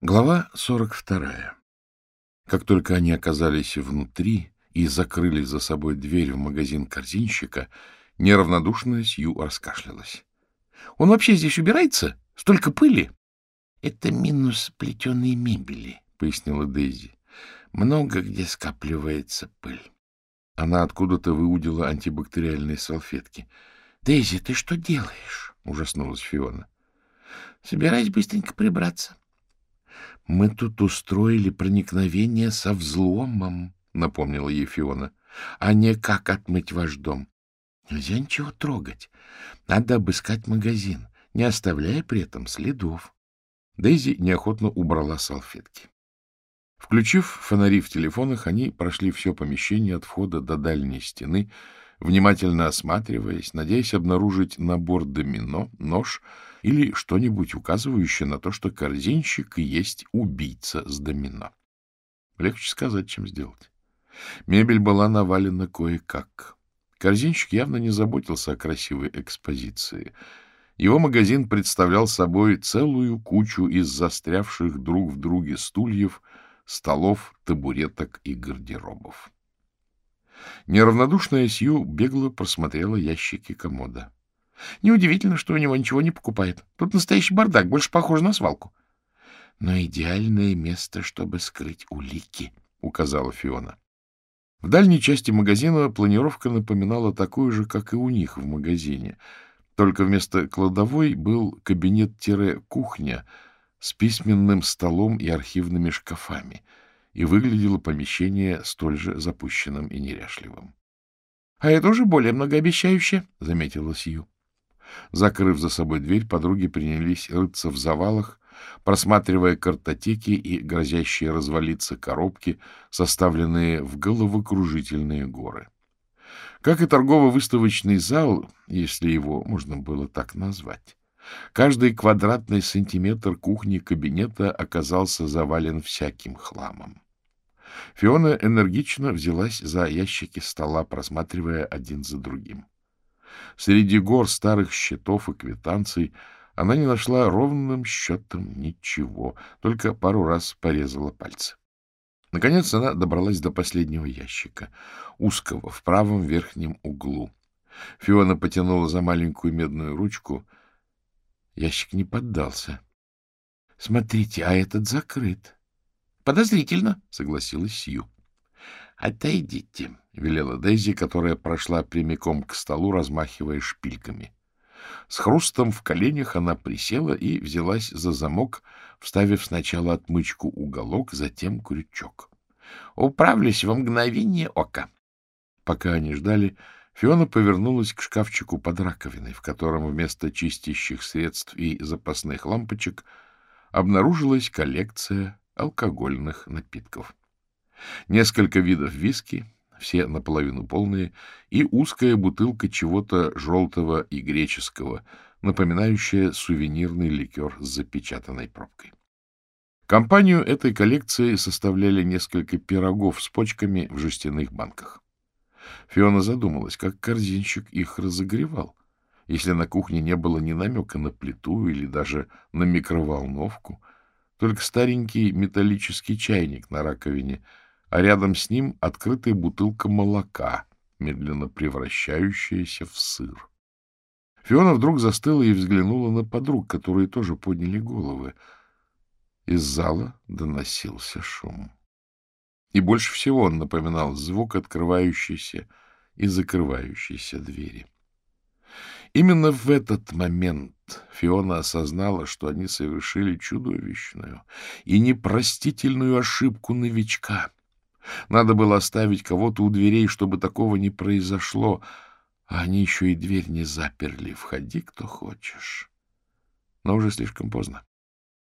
Глава 42. Как только они оказались внутри и закрыли за собой дверь в магазин корзинщика, неравнодушная Сью раскашлялась. — Он вообще здесь убирается? Столько пыли! — Это минус плетеной мебели, — пояснила Дейзи. — Много где скапливается пыль. Она откуда-то выудила антибактериальные салфетки. — Дейзи, ты что делаешь? — ужаснулась Фиона. — Собираюсь быстренько прибраться. — Мы тут устроили проникновение со взломом, — напомнила ей Фиона, — а не как отмыть ваш дом. Нельзя ничего трогать. Надо обыскать магазин, не оставляя при этом следов. Дейзи неохотно убрала салфетки. Включив фонари в телефонах, они прошли все помещение от входа до дальней стены, внимательно осматриваясь, надеясь обнаружить набор домино, нож или что-нибудь указывающее на то, что корзинщик есть убийца с домино. Легче сказать, чем сделать. Мебель была навалена кое-как. Корзинщик явно не заботился о красивой экспозиции. Его магазин представлял собой целую кучу из застрявших друг в друге стульев, столов, табуреток и гардеробов. Неравнодушная Сью бегло просмотрела ящики комода. Неудивительно, что у него ничего не покупает. Тут настоящий бардак, больше похож на свалку. — Но идеальное место, чтобы скрыть улики, — указала Фиона. В дальней части магазина планировка напоминала такую же, как и у них в магазине. Только вместо кладовой был кабинет-кухня с письменным столом и архивными шкафами — и выглядело помещение столь же запущенным и неряшливым. — А это уже более многообещающе, — заметила Сью. Закрыв за собой дверь, подруги принялись рыться в завалах, просматривая картотеки и грозящие развалиться коробки, составленные в головокружительные горы. Как и торгово-выставочный зал, если его можно было так назвать, каждый квадратный сантиметр кухни-кабинета оказался завален всяким хламом. Фиона энергично взялась за ящики стола, просматривая один за другим. Среди гор старых счетов и квитанций она не нашла ровным счетом ничего, только пару раз порезала пальцы. Наконец она добралась до последнего ящика, узкого, в правом верхнем углу. Фиона потянула за маленькую медную ручку. Ящик не поддался. — Смотрите, а этот закрыт. Подозрительно, согласилась Сью. Отойдите, велела Дейзи, которая прошла прямиком к столу, размахивая шпильками. С хрустом в коленях она присела и взялась за замок, вставив сначала отмычку уголок, затем крючок. Управлюсь во мгновение ока. Пока они ждали, Фиона повернулась к шкафчику под раковиной, в котором вместо чистящих средств и запасных лампочек обнаружилась коллекция алкогольных напитков. Несколько видов виски, все наполовину полные, и узкая бутылка чего-то желтого и греческого, напоминающая сувенирный ликер с запечатанной пробкой. Компанию этой коллекции составляли несколько пирогов с почками в жестяных банках. Фиона задумалась, как корзинщик их разогревал, если на кухне не было ни намека на плиту или даже на микроволновку — только старенький металлический чайник на раковине, а рядом с ним открытая бутылка молока, медленно превращающаяся в сыр. Фиона вдруг застыла и взглянула на подруг, которые тоже подняли головы. Из зала доносился шум. И больше всего он напоминал звук открывающейся и закрывающейся двери. Именно в этот момент Фиона осознала, что они совершили чудовищную и непростительную ошибку новичка. Надо было оставить кого-то у дверей, чтобы такого не произошло, а они еще и дверь не заперли. Входи, кто хочешь. Но уже слишком поздно.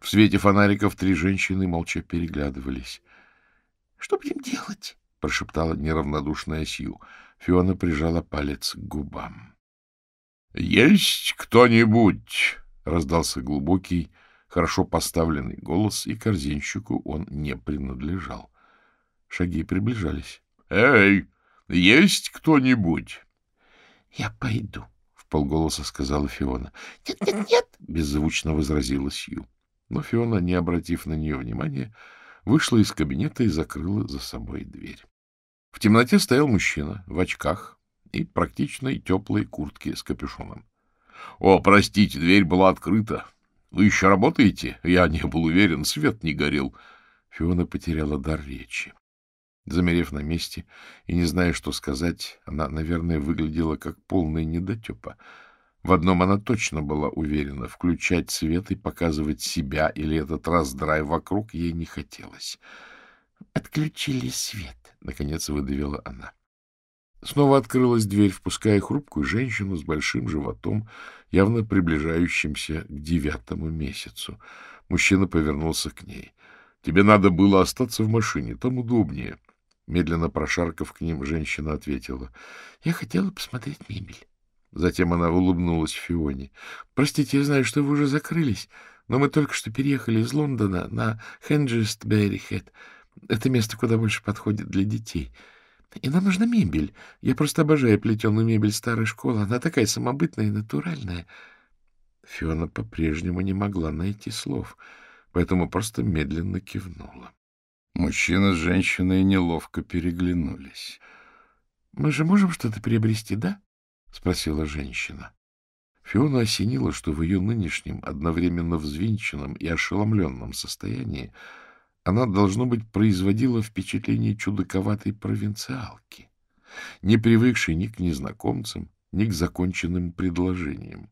В свете фонариков три женщины молча переглядывались. — Что будем делать? — прошептала неравнодушная Сью. Фиона прижала палец к губам. — Есть кто-нибудь? — раздался глубокий, хорошо поставленный голос, и корзинщику он не принадлежал. Шаги приближались. — Эй, есть кто-нибудь? — Я пойду, — в полголоса сказала Фиона. — Нет, нет, нет, — беззвучно возразила Сью. Но Фиона, не обратив на нее внимания, вышла из кабинета и закрыла за собой дверь. В темноте стоял мужчина в очках и практичной теплой куртке с капюшоном. — О, простите, дверь была открыта. Вы еще работаете? Я не был уверен, свет не горел. Фиона потеряла дар речи. Замерев на месте и не зная, что сказать, она, наверное, выглядела как полная недотепа. В одном она точно была уверена — включать свет и показывать себя или этот раздрай вокруг ей не хотелось. — Отключили свет, — наконец выдавила она. Снова открылась дверь, впуская хрупкую женщину с большим животом, явно приближающимся к девятому месяцу. Мужчина повернулся к ней. — Тебе надо было остаться в машине, там удобнее. Медленно прошаркав к ним, женщина ответила. — Я хотела посмотреть мебель. Затем она улыбнулась Фионе. — Простите, я знаю, что вы уже закрылись, но мы только что переехали из Лондона на Хенджест-Берри-Хэт. Это место куда больше подходит для детей. И нам нужна мебель. Я просто обожаю плетеную мебель старой школы. Она такая самобытная и натуральная. Фиона по-прежнему не могла найти слов, поэтому просто медленно кивнула. Мужчина с женщиной неловко переглянулись. — Мы же можем что-то приобрести, да? — спросила женщина. Фиона осенила, что в ее нынешнем, одновременно взвинченном и ошеломленном состоянии она, должно быть, производила впечатление чудаковатой провинциалки, не привыкшей ни к незнакомцам, ни к законченным предложениям.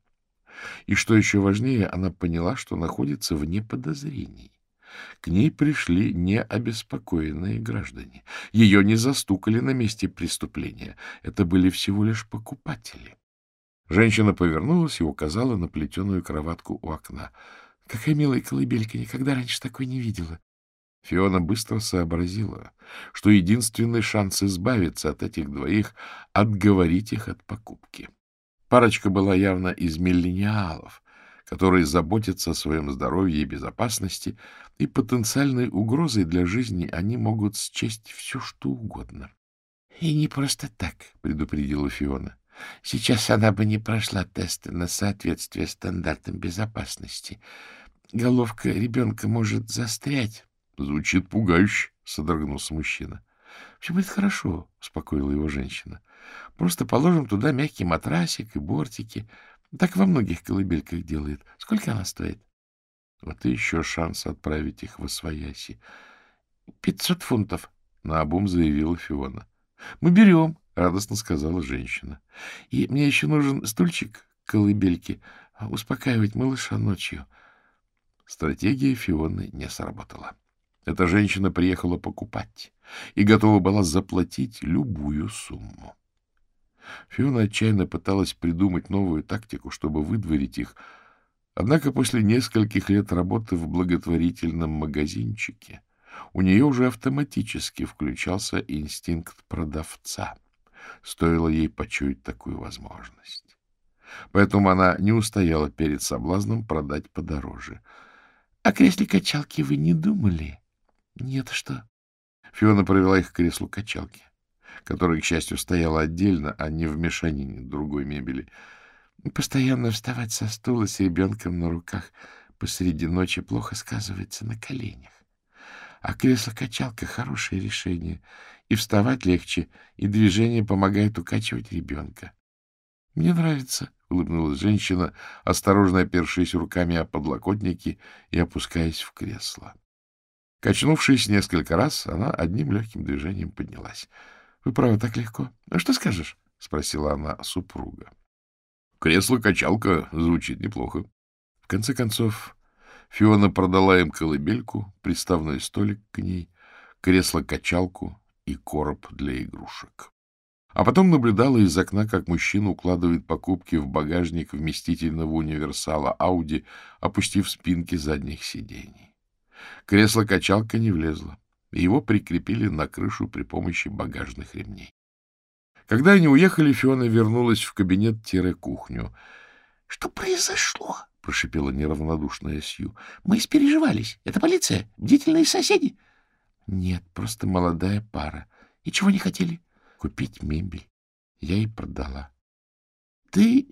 И, что еще важнее, она поняла, что находится вне подозрений. К ней пришли необеспокоенные граждане. Ее не застукали на месте преступления. Это были всего лишь покупатели. Женщина повернулась и указала на плетеную кроватку у окна. — Какая милая колыбелька! Никогда раньше такой не видела. Фиона быстро сообразила, что единственный шанс избавиться от этих двоих — отговорить их от покупки. Парочка была явно из миллениалов, которые заботятся о своем здоровье и безопасности, и потенциальной угрозой для жизни они могут счесть все, что угодно. — И не просто так, — предупредила Фиона. — Сейчас она бы не прошла тесты на соответствие стандартам безопасности. Головка ребенка может застрять. — Звучит пугающе, — содрогнулся мужчина. — Все будет хорошо, — успокоила его женщина. — Просто положим туда мягкий матрасик и бортики. Так во многих колыбельках делают. Сколько она стоит? Вот и еще шанс отправить их в Освояси. — Пятьсот фунтов, — наобум заявила Фиона. — Мы берем, — радостно сказала женщина. — И мне еще нужен стульчик к колыбельке, успокаивать малыша ночью. Стратегия Фионы не сработала. Эта женщина приехала покупать и готова была заплатить любую сумму. Фиона отчаянно пыталась придумать новую тактику, чтобы выдворить их, однако после нескольких лет работы в благотворительном магазинчике у нее уже автоматически включался инстинкт продавца. Стоило ей почуять такую возможность. Поэтому она не устояла перед соблазном продать подороже. — А кресле качалки вы не думали? — Нет, что? Фиона провела их к креслу качалки которая, к счастью, стояла отдельно, а не в мешанине другой мебели. Постоянно вставать со стула с ребенком на руках посреди ночи плохо сказывается на коленях. А кресло-качалка — хорошее решение. И вставать легче, и движение помогает укачивать ребенка. — Мне нравится, — улыбнулась женщина, осторожно опершись руками о подлокотники и опускаясь в кресло. Качнувшись несколько раз, она одним легким движением поднялась. Вы правы, так легко. А что скажешь? — спросила она супруга. Кресло-качалка звучит неплохо. В конце концов, Фиона продала им колыбельку, приставной столик к ней, кресло-качалку и короб для игрушек. А потом наблюдала из окна, как мужчина укладывает покупки в багажник вместительного универсала Ауди, опустив спинки задних сидений. Кресло-качалка не влезло его прикрепили на крышу при помощи багажных ремней. Когда они уехали, Фиона вернулась в кабинет-кухню. — Что произошло? — прошипела неравнодушная Сью. — Мы испереживались. Это полиция? Бдительные соседи? — Нет, просто молодая пара. И чего не хотели? — Купить мебель. Я и продала. — Ты...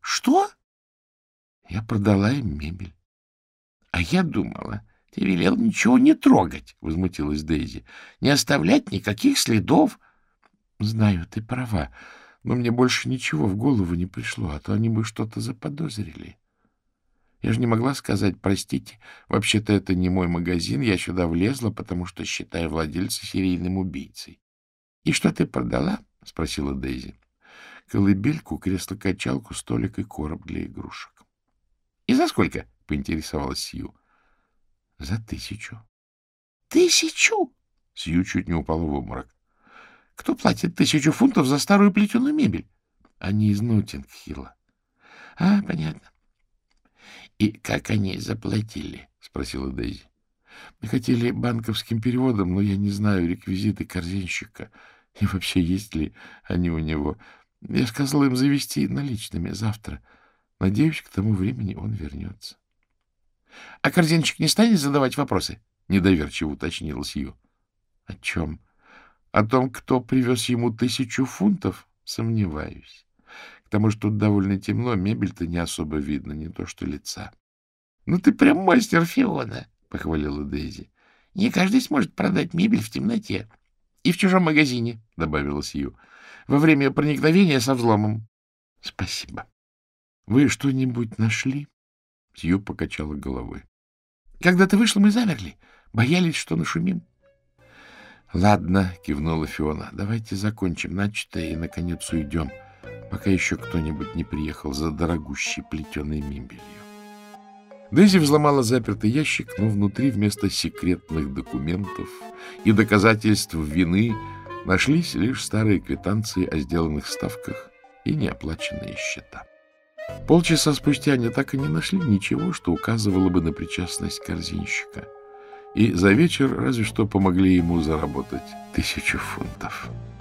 что? — Я продала им мебель. А я думала, ты велел ничего не трогать, — возмутилась Дейзи. — Не оставлять никаких следов. — Знаю, ты права, но мне больше ничего в голову не пришло, а то они бы что-то заподозрили. Я же не могла сказать, простите, вообще-то это не мой магазин, я сюда влезла, потому что считаю владельца серийным убийцей. — И что ты продала? — спросила Дейзи. — Колыбельку, кресло-качалку, столик и короб для игрушек. — И за сколько? — поинтересовалась Сью. — За тысячу. — Тысячу? Сью чуть не упала в обморок. — Кто платит тысячу фунтов за старую плетеную мебель? — Они из Нотингхилла. — А, понятно. — И как они заплатили? — спросила Дейзи. — Мы хотели банковским переводом, но я не знаю реквизиты корзинщика. И вообще, есть ли они у него. Я сказал им завести наличными завтра. Надеюсь, к тому времени он вернется. — А корзинчик не станет задавать вопросы? — недоверчиво уточнил Сью. — О чем? — О том, кто привез ему тысячу фунтов? Сомневаюсь. К тому же тут довольно темно, мебель-то не особо видно, не то что лица. — Ну ты прям мастер Фиона, — похвалила Дейзи. — Не каждый сможет продать мебель в темноте. — И в чужом магазине, — добавила Сью, — во время проникновения со взломом. — Спасибо. — Вы что-нибудь нашли? Сью покачала головой. — Когда ты вышла, мы замерли. Боялись, что нашумим. — Ладно, — кивнула Фиона, — давайте закончим начатое и, наконец, уйдем. — пока еще кто-нибудь не приехал за дорогущей плетеной мебелью. Дейзи взломала запертый ящик, но внутри вместо секретных документов и доказательств вины нашлись лишь старые квитанции о сделанных ставках и неоплаченные счета. Полчаса спустя они так и не нашли ничего, что указывало бы на причастность корзинщика. И за вечер разве что помогли ему заработать тысячу фунтов. —